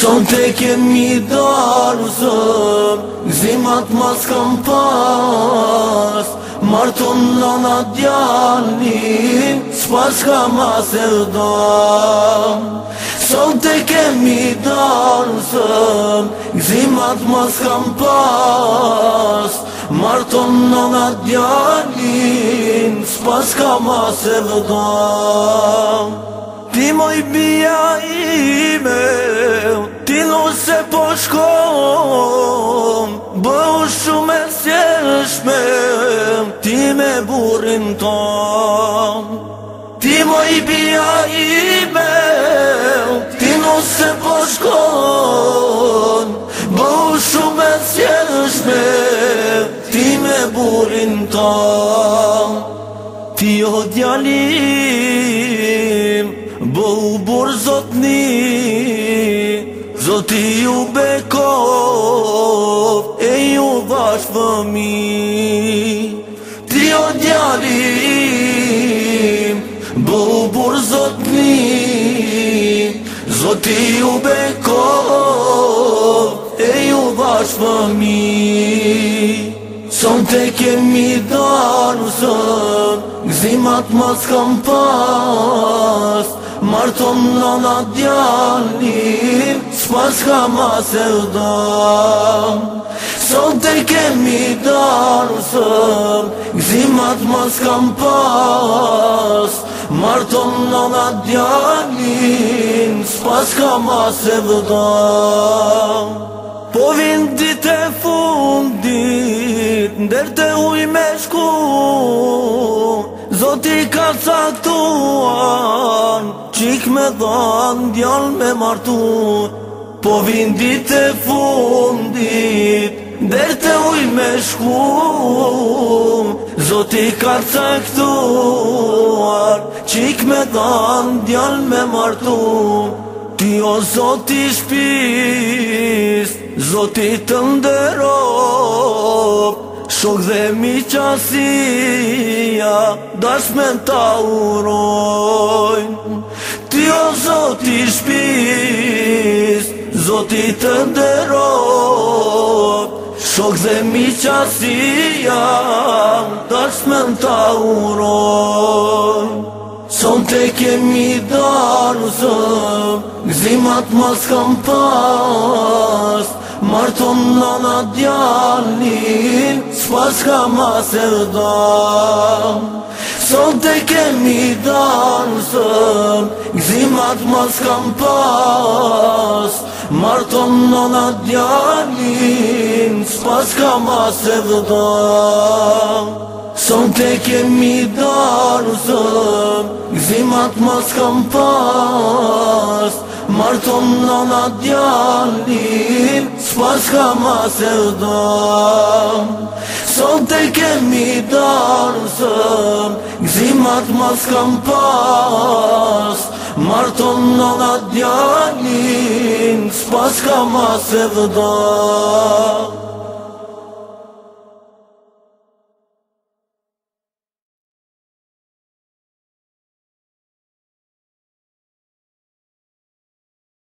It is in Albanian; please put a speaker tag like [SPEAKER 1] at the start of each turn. [SPEAKER 1] Sante che mi darzëm Gzimat mas kam pas Marton nana spas Spashka mas e dham mi darzëm Gzimat mas kam pas Marton nana spas Spashka mas Ti më i bia i me, ti nuk se po shkonë, bëhu shumë e sjeshme, ti me burin tëmë. Ti më i bia i me, ti nuk se po shkonë, bëhu shumë e sjeshme, ti me burin tëmë. Ti o djani bëhu burë zotni Zoti ju bekov e ju vash fëmi Ti o djalim bëhu burë zotni Zoti ju bekov e ju vash fëmi Son të kemi darë zëmë Gzimat mas kam pasë Marton në në djani s'pas ka ma se Sot e kemi darë sër Gzimat ma s'kam pas Marton në në djani s'pas ka ma se Po vind dit e fundit Ndër të uj me shku Zoti ka caktuar qik me dhanë, djall me martu Po vindit e fundit, der të uj me shku Zoti ka caktuar, qik me dhanë, djall me martu Ti o zoti shpist, zoti të ndërop Shok dhe mi qasia, me ta urojnë Zotit të nderot Shok dhe mi qasi jam Dax me në ta uroj Son të kemi daru zëm Gzimat ma s'kam pas Marton nana në djallin Spas ka ma se dham Son të kemi daru natë mos kam pas Marton në natë S'pas kam as e Son te kemi daru zëm Gzimat mos kam pas Marton në natë S'pas kam as e Son te kemi daru zëm Gzimat mos kam Marton në nga djallin, s'pas ka mas e